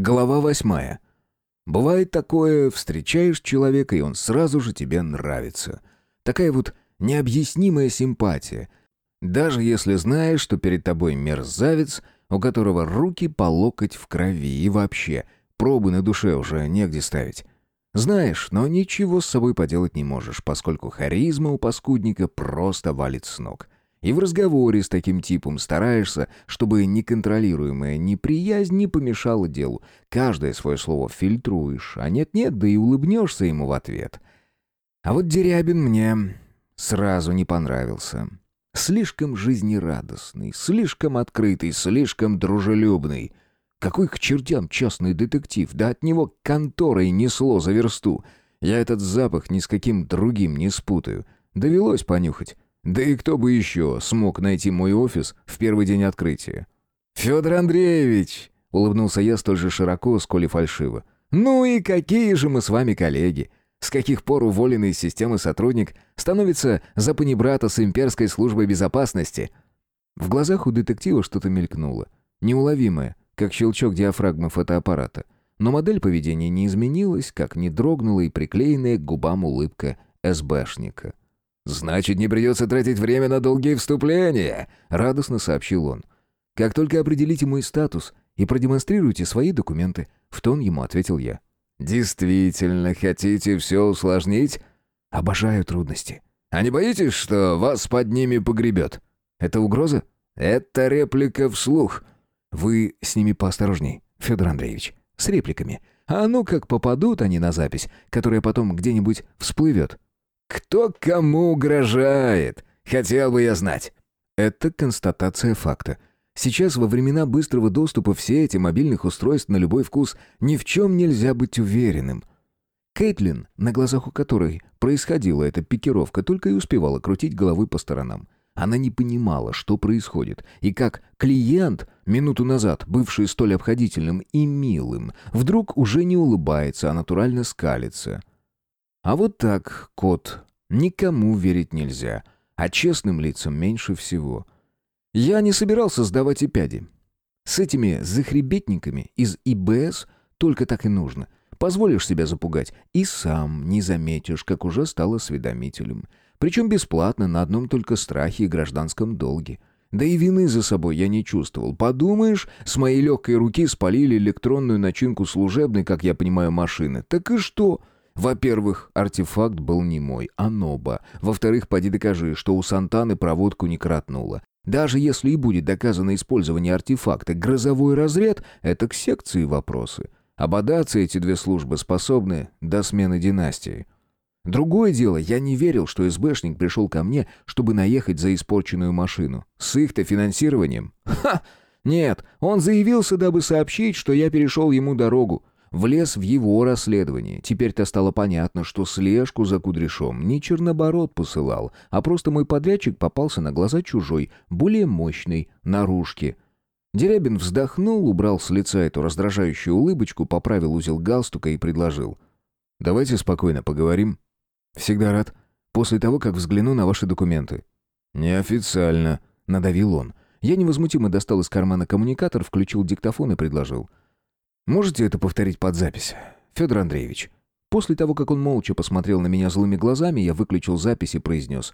Глава восьмая. Бывает такое, встречаешь человека, и он сразу же тебе нравится. Такая вот необъяснимая симпатия. Даже если знаешь, что перед тобой мерзавец, у которого руки по локоть в крови и вообще пробы на душе уже негде ставить. Знаешь, но ничего с собой поделать не можешь, поскольку харизма у паскудника просто валит с ног. И в разговоре с таким типом стараешься, чтобы неконтролируемая неприязнь не помешала делу. Каждое свое слово фильтруешь, а нет-нет, да и улыбнешься ему в ответ. А вот Дерябин мне сразу не понравился. Слишком жизнерадостный, слишком открытый, слишком дружелюбный. Какой к чертям частный детектив, да от него конторой несло за версту. Я этот запах ни с каким другим не спутаю. Довелось понюхать. Да и кто бы еще смог найти мой офис в первый день открытия? «Федор Андреевич!» — улыбнулся я столь же широко, сколь и фальшиво. «Ну и какие же мы с вами коллеги! С каких пор уволенный из системы сотрудник становится за панибрата с имперской службой безопасности?» В глазах у детектива что-то мелькнуло. Неуловимое, как щелчок диафрагмы фотоаппарата. Но модель поведения не изменилась, как не дрогнула и приклеенная к губам улыбка СБшника. «Значит, не придется тратить время на долгие вступления», — радостно сообщил он. «Как только определите мой статус и продемонстрируйте свои документы», — в тон ему ответил я. «Действительно, хотите все усложнить?» «Обожаю трудности». «А не боитесь, что вас под ними погребет?» «Это угроза?» «Это реплика вслух». «Вы с ними поосторожней, Федор Андреевич. С репликами. А ну как попадут они на запись, которая потом где-нибудь всплывет». «Кто кому угрожает? Хотел бы я знать». Это констатация факта. Сейчас во времена быстрого доступа в сети мобильных устройств на любой вкус ни в чем нельзя быть уверенным. Кейтлин, на глазах у которой происходила эта пикировка, только и успевала крутить головой по сторонам. Она не понимала, что происходит, и как клиент, минуту назад бывший столь обходительным и милым, вдруг уже не улыбается, а натурально скалится. А вот так, кот, никому верить нельзя, а честным лицам меньше всего. Я не собирался сдавать и пяди. С этими захребетниками из ИБС только так и нужно. Позволишь себя запугать, и сам не заметишь, как уже стал осведомителем. Причем бесплатно, на одном только страхе и гражданском долге. Да и вины за собой я не чувствовал. Подумаешь, с моей легкой руки спалили электронную начинку служебной, как я понимаю, машины. Так и что? Во-первых, артефакт был не мой, а Ноба. Во-вторых, поди докажи, что у Сантаны проводку не кратнуло. Даже если и будет доказано использование артефакта, грозовой разряд — это к секции вопросы. Ободаться эти две службы способны до смены династии. Другое дело, я не верил, что СБшник пришел ко мне, чтобы наехать за испорченную машину. С их-то финансированием? Ха! Нет, он заявился, дабы сообщить, что я перешел ему дорогу. Влез в его расследование. Теперь-то стало понятно, что слежку за кудряшом не Чернобород посылал, а просто мой подрядчик попался на глаза чужой, более мощной, наружки. Дерябин вздохнул, убрал с лица эту раздражающую улыбочку, поправил узел галстука и предложил. «Давайте спокойно поговорим. Всегда рад. После того, как взгляну на ваши документы». «Неофициально», — надавил он. Я невозмутимо достал из кармана коммуникатор, включил диктофон и предложил. Можете это повторить под запись, Федор Андреевич? После того, как он молча посмотрел на меня злыми глазами, я выключил запись и произнес.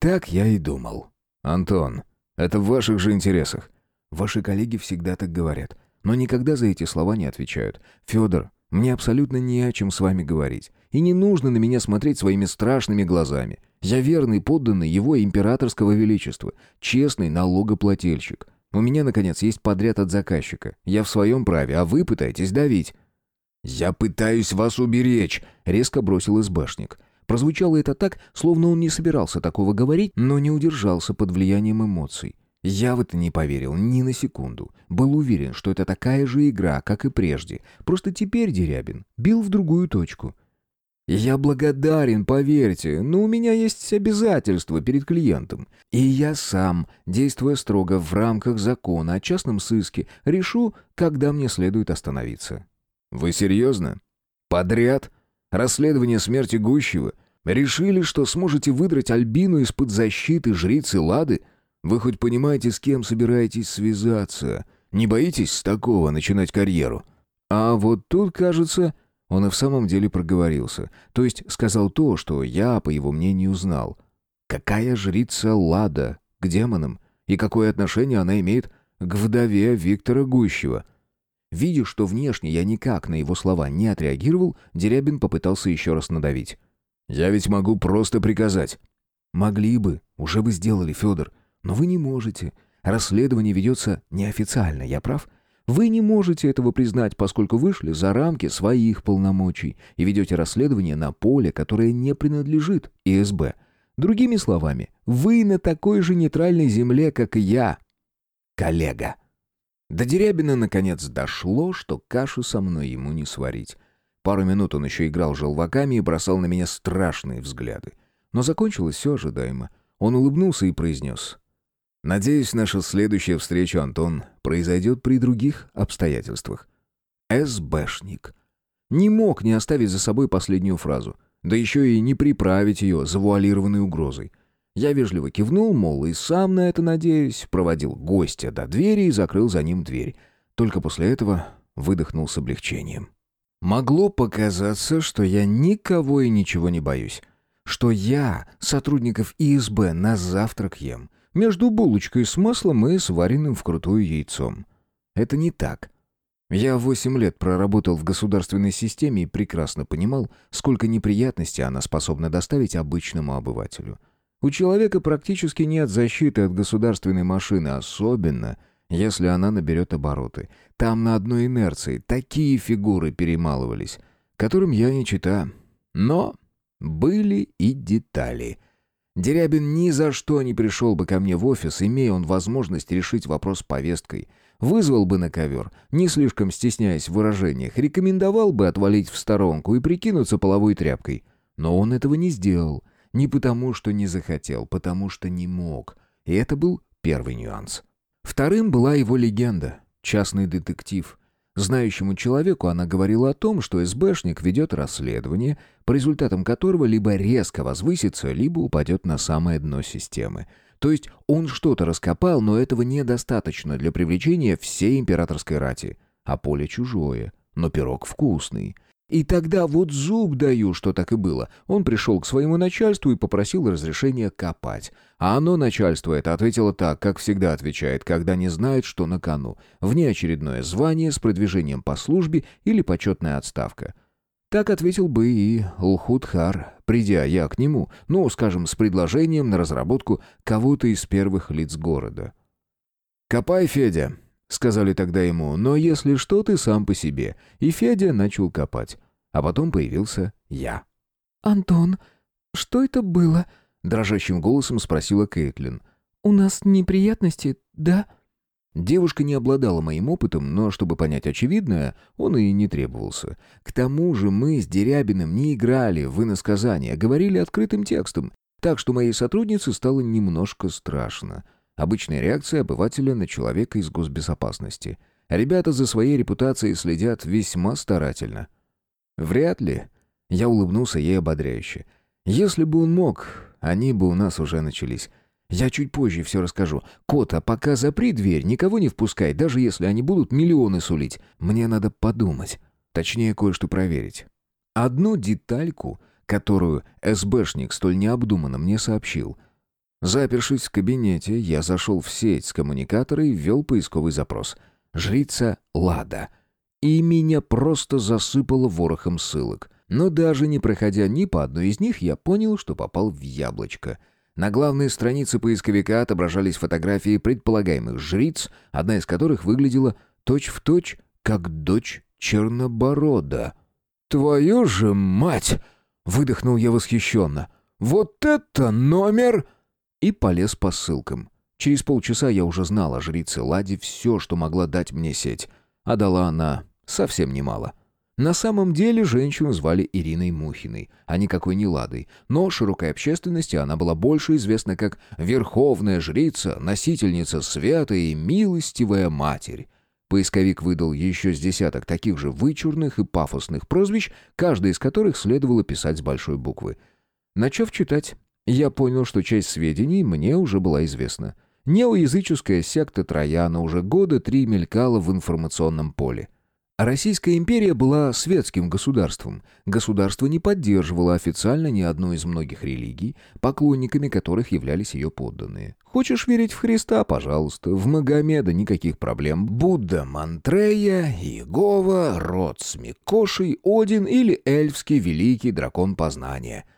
Так я и думал. Антон, это в ваших же интересах. Ваши коллеги всегда так говорят, но никогда за эти слова не отвечают. Федор, мне абсолютно не о чем с вами говорить. И не нужно на меня смотреть своими страшными глазами. Я верный подданный его императорского величества, честный налогоплательщик. У меня, наконец, есть подряд от заказчика. Я в своем праве, а вы пытаетесь давить». «Я пытаюсь вас уберечь», — резко бросил избашник. Прозвучало это так, словно он не собирался такого говорить, но не удержался под влиянием эмоций. Я в это не поверил ни на секунду. Был уверен, что это такая же игра, как и прежде. Просто теперь Дерябин бил в другую точку. Я благодарен, поверьте, но у меня есть обязательства перед клиентом. И я сам, действуя строго в рамках закона о частном сыске, решу, когда мне следует остановиться. Вы серьезно? Подряд? Расследование смерти Гущева? Решили, что сможете выдрать Альбину из-под защиты жрицы Лады? Вы хоть понимаете, с кем собираетесь связаться? Не боитесь с такого начинать карьеру? А вот тут, кажется, он и в самом деле проговорился. То есть сказал то, что я, по его мнению, знал. Какая жрица Лада к демонам? И какое отношение она имеет к вдове Виктора Гущева? Видя, что внешне я никак на его слова не отреагировал, Дерябин попытался еще раз надавить. «Я ведь могу просто приказать». «Могли бы, уже бы сделали, Федор. Но вы не можете. Расследование ведется неофициально, я прав? Вы не можете этого признать, поскольку вышли за рамки своих полномочий и ведете расследование на поле, которое не принадлежит ИСБ. Другими словами, вы на такой же нейтральной земле, как и я, коллега. До Дерябина наконец дошло, что кашу со мной ему не сварить. Пару минут он еще играл желваками и бросал на меня страшные взгляды. Но закончилось все ожидаемо. Он улыбнулся и произнес. «Надеюсь, наша следующая встреча, Антон, произойдет при других обстоятельствах». СБшник. Не мог не оставить за собой последнюю фразу. Да еще и не приправить ее завуалированной угрозой. Я вежливо кивнул, мол, и сам на это надеюсь, проводил гостя до двери и закрыл за ним дверь. Только после этого выдохнул с облегчением. Могло показаться, что я никого и ничего не боюсь. Что я сотрудников ИСБ на завтрак ем. Между булочкой с маслом и сваренным вкрутую яйцом. Это не так. Я восемь лет проработал в государственной системе и прекрасно понимал, сколько неприятностей она способна доставить обычному обывателю. У человека практически нет защиты от государственной машины, особенно если она наберет обороты. Там на одной инерции такие фигуры перемалывались, которым я не чита. Но были и детали. Дерябин ни за что не пришел бы ко мне в офис, имея он возможность решить вопрос повесткой — Вызвал бы на ковер, не слишком стесняясь в выражениях, рекомендовал бы отвалить в сторонку и прикинуться половой тряпкой. Но он этого не сделал. Не потому, что не захотел, потому что не мог. И это был первый нюанс. Вторым была его легенда — частный детектив. Знающему человеку она говорила о том, что СБшник ведет расследование, по результатам которого либо резко возвысится, либо упадет на самое дно системы — то есть он что-то раскопал, но этого недостаточно для привлечения всей императорской рати. А поле чужое, но пирог вкусный. И тогда вот зуб даю, что так и было. Он пришел к своему начальству и попросил разрешения копать. А оно, начальство это, ответило так, как всегда отвечает, когда не знает, что на кону. Внеочередное звание с продвижением по службе или почетная отставка. Так ответил бы и Лхудхар, придя я к нему, ну, скажем, с предложением на разработку кого-то из первых лиц города. «Копай, Федя», — сказали тогда ему, «но если что, ты сам по себе». И Федя начал копать. А потом появился я. «Антон, что это было?» — дрожащим голосом спросила Кейтлин. «У нас неприятности, да?» Девушка не обладала моим опытом, но, чтобы понять очевидное, он и не требовался. К тому же мы с Дерябиным не играли в иносказания, говорили открытым текстом, так что моей сотруднице стало немножко страшно. Обычная реакция обывателя на человека из госбезопасности. Ребята за своей репутацией следят весьма старательно. Вряд ли. Я улыбнулся ей ободряюще. Если бы он мог, они бы у нас уже начались. Я чуть позже все расскажу. Кота, пока запри дверь, никого не впускай, даже если они будут миллионы сулить. Мне надо подумать. Точнее, кое-что проверить. Одну детальку, которую СБшник столь необдуманно мне сообщил. Запершись в кабинете, я зашел в сеть с коммуникатора и ввел поисковый запрос. «Жрица Лада». И меня просто засыпало ворохом ссылок. Но даже не проходя ни по одной из них, я понял, что попал в яблочко — на главной странице поисковика отображались фотографии предполагаемых жриц, одна из которых выглядела точь-в-точь, точь, как дочь Черноборода. «Твою же мать!» — выдохнул я восхищенно. «Вот это номер!» И полез по ссылкам. Через полчаса я уже знал о жрице Ладе все, что могла дать мне сеть. А дала она совсем немало. — на самом деле женщину звали Ириной Мухиной, а никакой не Ладой, но широкой общественности она была больше известна как верховная жрица, носительница света и милостивая матерь. Поисковик выдал еще с десяток таких же вычурных и пафосных прозвищ, каждый из которых следовало писать с большой буквы. Начав читать, я понял, что часть сведений мне уже была известна. Неоязыческая секта Трояна уже года три мелькала в информационном поле. Российская империя была светским государством. Государство не поддерживало официально ни одну из многих религий, поклонниками которых являлись ее подданные. Хочешь верить в Христа, пожалуйста, в Магомеда никаких проблем. Будда, Мантрея, Иегова, Род Смекошей, Один или эльфский великий дракон познания –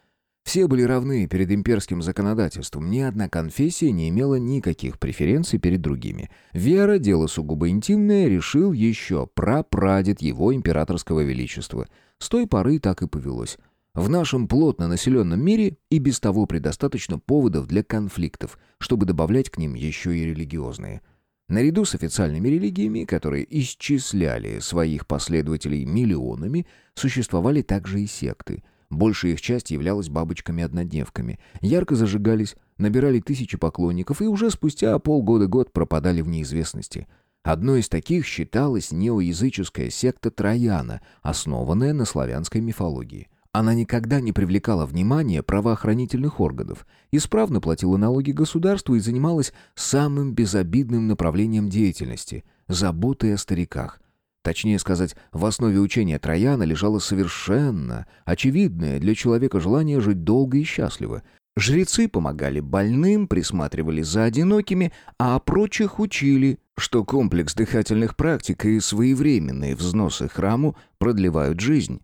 все были равны перед имперским законодательством, ни одна конфессия не имела никаких преференций перед другими. Вера, дело сугубо интимное, решил еще прапрадед его императорского величества. С той поры так и повелось. В нашем плотно населенном мире и без того предостаточно поводов для конфликтов, чтобы добавлять к ним еще и религиозные. Наряду с официальными религиями, которые исчисляли своих последователей миллионами, существовали также и секты – Большая их часть являлась бабочками-однодневками. Ярко зажигались, набирали тысячи поклонников и уже спустя полгода-год пропадали в неизвестности. Одной из таких считалась неоязыческая секта Трояна, основанная на славянской мифологии. Она никогда не привлекала внимания правоохранительных органов, исправно платила налоги государству и занималась самым безобидным направлением деятельности – заботой о стариках. Точнее сказать, в основе учения Трояна лежало совершенно очевидное для человека желание жить долго и счастливо. Жрецы помогали больным, присматривали за одинокими, а прочих учили, что комплекс дыхательных практик и своевременные взносы храму продлевают жизнь.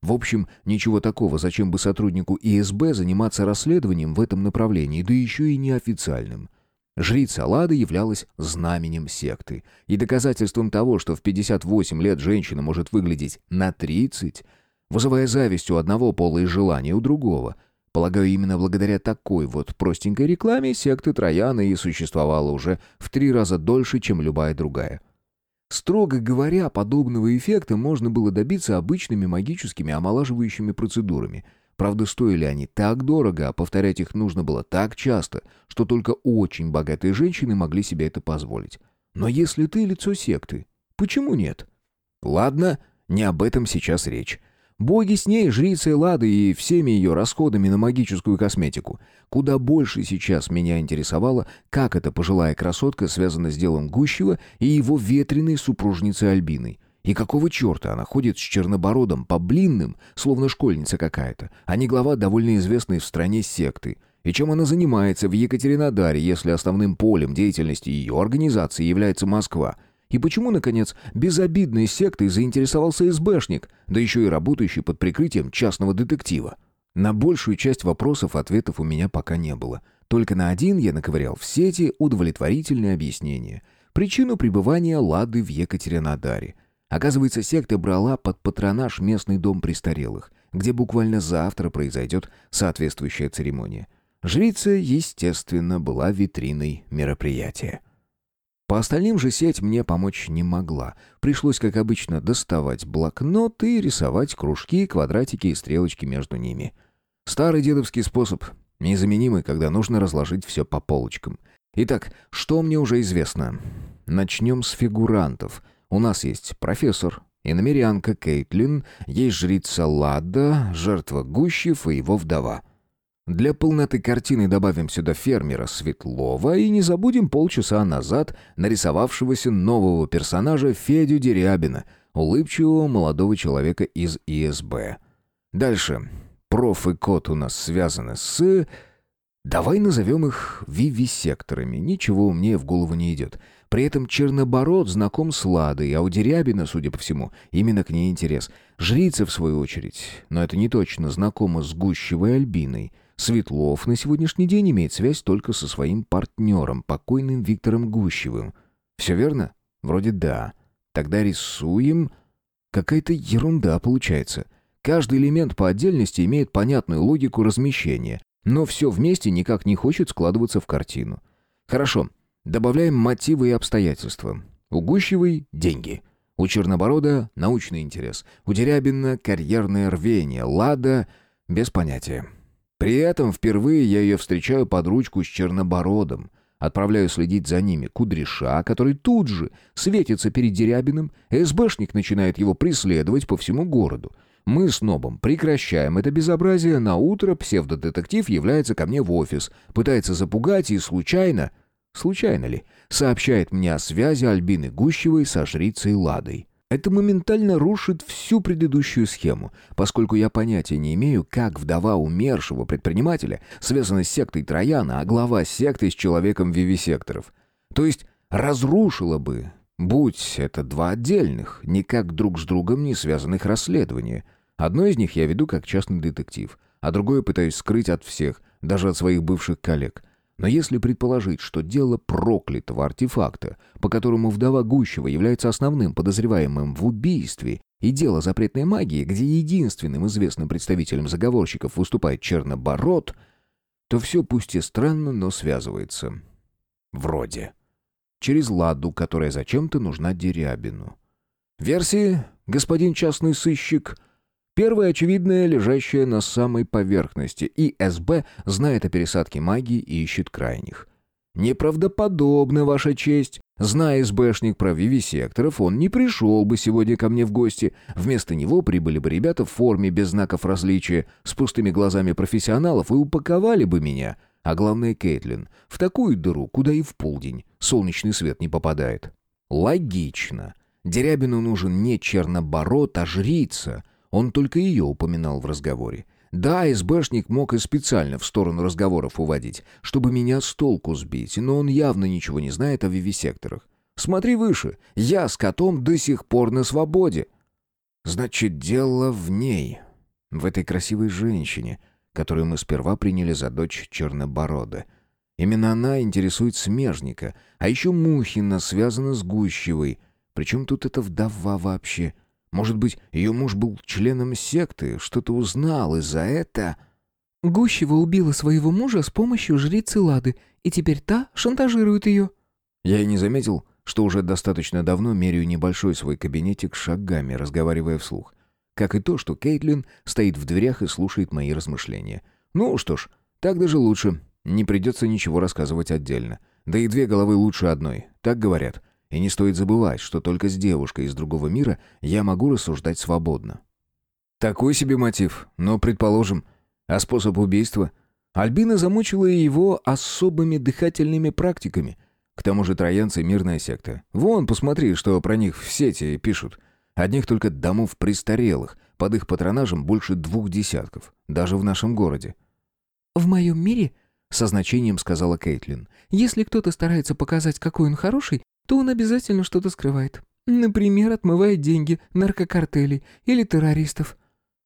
В общем, ничего такого, зачем бы сотруднику ИСБ заниматься расследованием в этом направлении, да еще и неофициальным. Жрица Лада являлась знаменем секты. И доказательством того, что в 58 лет женщина может выглядеть на 30, вызывая зависть у одного пола и желание у другого. Полагаю, именно благодаря такой вот простенькой рекламе секта Трояна и существовала уже в три раза дольше, чем любая другая. Строго говоря, подобного эффекта можно было добиться обычными магическими омолаживающими процедурами – Правда, стоили они так дорого, а повторять их нужно было так часто, что только очень богатые женщины могли себе это позволить. Но если ты лицо секты, почему нет? Ладно, не об этом сейчас речь. Боги с ней, жрицей Лады и всеми ее расходами на магическую косметику. Куда больше сейчас меня интересовало, как эта пожилая красотка связана с делом Гущева и его ветреной супружницей Альбиной. И какого черта она ходит с чернобородом по блинным, словно школьница какая-то, а не глава довольно известной в стране секты? И чем она занимается в Екатеринодаре, если основным полем деятельности ее организации является Москва? И почему, наконец, безобидной сектой заинтересовался СБшник, да еще и работающий под прикрытием частного детектива? На большую часть вопросов ответов у меня пока не было. Только на один я наковырял в сети удовлетворительное объяснение. Причину пребывания Лады в Екатеринодаре – Оказывается, секта брала под патронаж местный дом престарелых, где буквально завтра произойдет соответствующая церемония. Жрица, естественно, была витриной мероприятия. По остальным же сеть мне помочь не могла. Пришлось, как обычно, доставать блокнот и рисовать кружки, квадратики и стрелочки между ними. Старый дедовский способ, незаменимый, когда нужно разложить все по полочкам. Итак, что мне уже известно? Начнем с фигурантов — у нас есть профессор, иномерянка Кейтлин, есть жрица Лада, жертва Гущев и его вдова. Для полноты картины добавим сюда фермера Светлова и не забудем полчаса назад нарисовавшегося нового персонажа Федю Дерябина, улыбчивого молодого человека из ИСБ. Дальше. Проф и кот у нас связаны с... Давай назовем их вивисекторами. Ничего умнее в голову не идет. При этом Чернобород знаком с Ладой, а у Дерябина, судя по всему, именно к ней интерес. Жрица, в свою очередь, но это не точно, знакома с Гущевой Альбиной. Светлов на сегодняшний день имеет связь только со своим партнером, покойным Виктором Гущевым. Все верно? Вроде да. Тогда рисуем... Какая-то ерунда получается. Каждый элемент по отдельности имеет понятную логику размещения, но все вместе никак не хочет складываться в картину. Хорошо, Добавляем мотивы и обстоятельства. У Гущевой – деньги. У Черноборода – научный интерес. У Дерябина – карьерное рвение. Лада – без понятия. При этом впервые я ее встречаю под ручку с Чернобородом. Отправляю следить за ними Кудряша, который тут же светится перед Дерябиным. СБшник начинает его преследовать по всему городу. Мы с Нобом прекращаем это безобразие. На утро псевдодетектив является ко мне в офис, пытается запугать и случайно случайно ли, сообщает мне о связи Альбины Гущевой со жрицей Ладой. Это моментально рушит всю предыдущую схему, поскольку я понятия не имею, как вдова умершего предпринимателя связана с сектой Трояна, а глава секты с человеком вивисекторов. То есть разрушила бы, будь это два отдельных, никак друг с другом не связанных расследования. Одно из них я веду как частный детектив, а другое пытаюсь скрыть от всех, даже от своих бывших коллег. Но если предположить, что дело проклятого артефакта, по которому вдова Гущева является основным подозреваемым в убийстве, и дело запретной магии, где единственным известным представителем заговорщиков выступает Чернобород, то все пусть и странно, но связывается. Вроде. Через ладу, которая зачем-то нужна Дерябину. Версии, господин частный сыщик — Первая очевидная, лежащая на самой поверхности, и СБ знает о пересадке магии и ищет крайних. Неправдоподобно, Ваша честь. Зная СБшник про вивисекторов, он не пришел бы сегодня ко мне в гости. Вместо него прибыли бы ребята в форме без знаков различия, с пустыми глазами профессионалов и упаковали бы меня. А главное, Кейтлин, в такую дыру, куда и в полдень солнечный свет не попадает. Логично. Дерябину нужен не черноборот, а жрица — он только ее упоминал в разговоре. Да, СБшник мог и специально в сторону разговоров уводить, чтобы меня с толку сбить, но он явно ничего не знает о вивисекторах. Смотри выше, я с котом до сих пор на свободе. Значит, дело в ней, в этой красивой женщине, которую мы сперва приняли за дочь Черноборода. Именно она интересует смежника, а еще Мухина связана с Гущевой. Причем тут эта вдова вообще? Может быть, ее муж был членом секты, что-то узнал, и за это... Гущева убила своего мужа с помощью жрицы Лады, и теперь та шантажирует ее. Я и не заметил, что уже достаточно давно меряю небольшой свой кабинетик шагами, разговаривая вслух. Как и то, что Кейтлин стоит в дверях и слушает мои размышления. Ну что ж, так даже лучше. Не придется ничего рассказывать отдельно. Да и две головы лучше одной, так говорят. И не стоит забывать, что только с девушкой из другого мира я могу рассуждать свободно. Такой себе мотив, но, предположим, а способ убийства? Альбина замучила его особыми дыхательными практиками. К тому же троянцы — мирная секта. Вон, посмотри, что про них в сети пишут. Одних только домов престарелых, под их патронажем больше двух десятков, даже в нашем городе. «В моем мире», — со значением сказала Кейтлин, «если кто-то старается показать, какой он хороший, то он обязательно что-то скрывает. Например, отмывает деньги наркокартелей или террористов.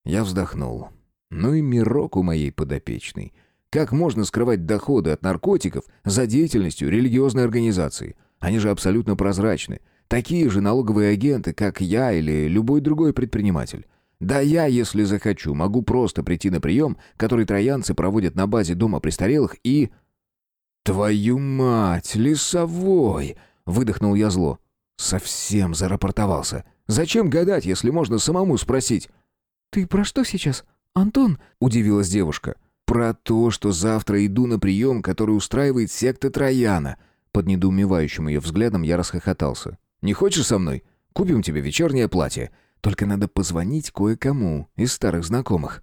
Я вздохнул. Ну и мирок у моей подопечной. Как можно скрывать доходы от наркотиков за деятельностью религиозной организации? Они же абсолютно прозрачны. Такие же налоговые агенты, как я или любой другой предприниматель. Да я, если захочу, могу просто прийти на прием, который троянцы проводят на базе дома престарелых и... «Твою мать, лесовой!» Выдохнул я зло. Совсем зарапортовался. Зачем гадать, если можно самому спросить? «Ты про что сейчас, Антон?» — удивилась девушка. «Про то, что завтра иду на прием, который устраивает секта Трояна». Под недоумевающим ее взглядом я расхохотался. «Не хочешь со мной? Купим тебе вечернее платье. Только надо позвонить кое-кому из старых знакомых».